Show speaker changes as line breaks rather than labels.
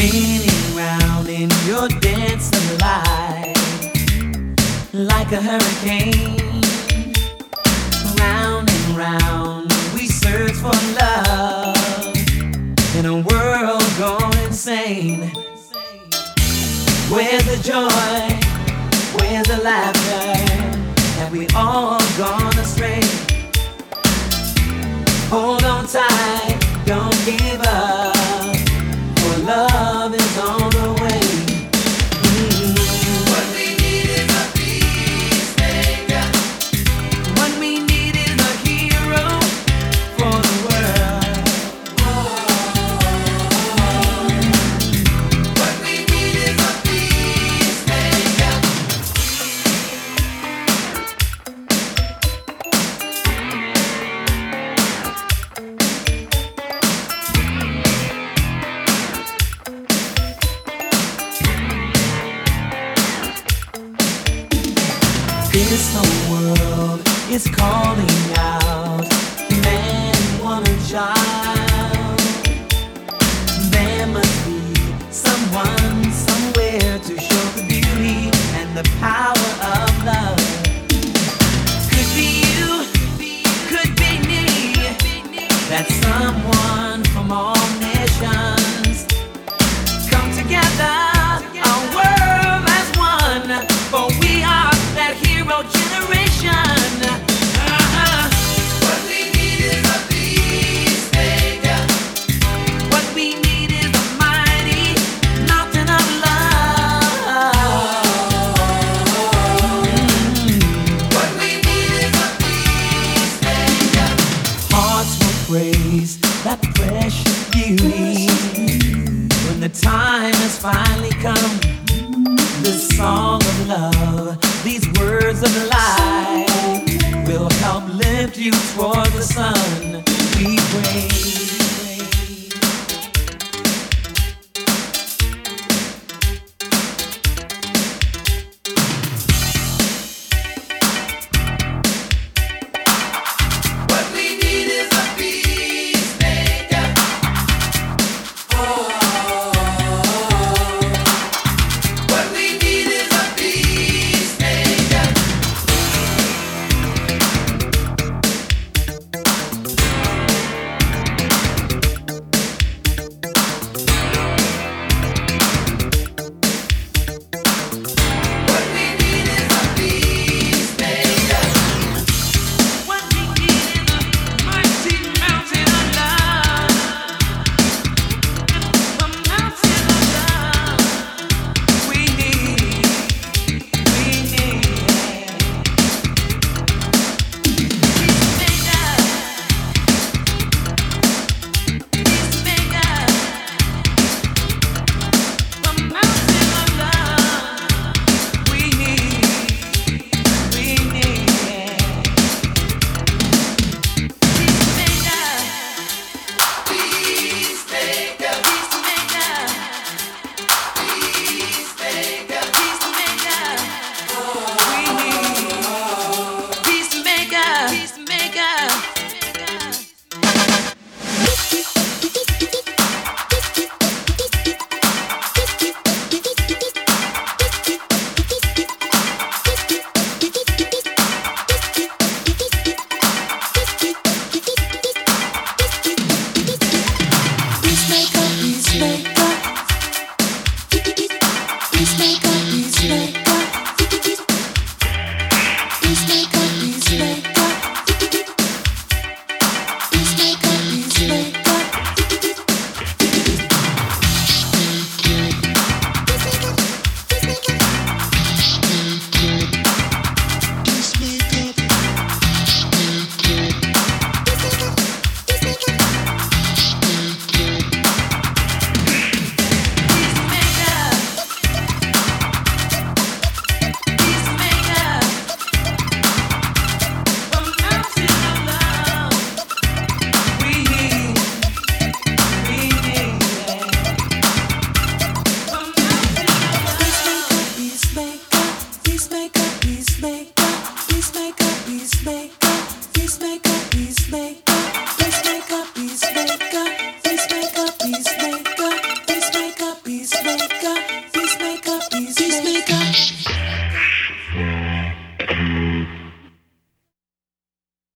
spinning round in your dance of life, like a hurricane. Round and round, we search for love in a world gone insane. Where's the joy? Where's the laughter? Have we all gone astray? Hold on tight, don't give is called. praise that precious beauty. When the time has finally come, this song of love, these words of life will help lift you toward the sun. We
praise.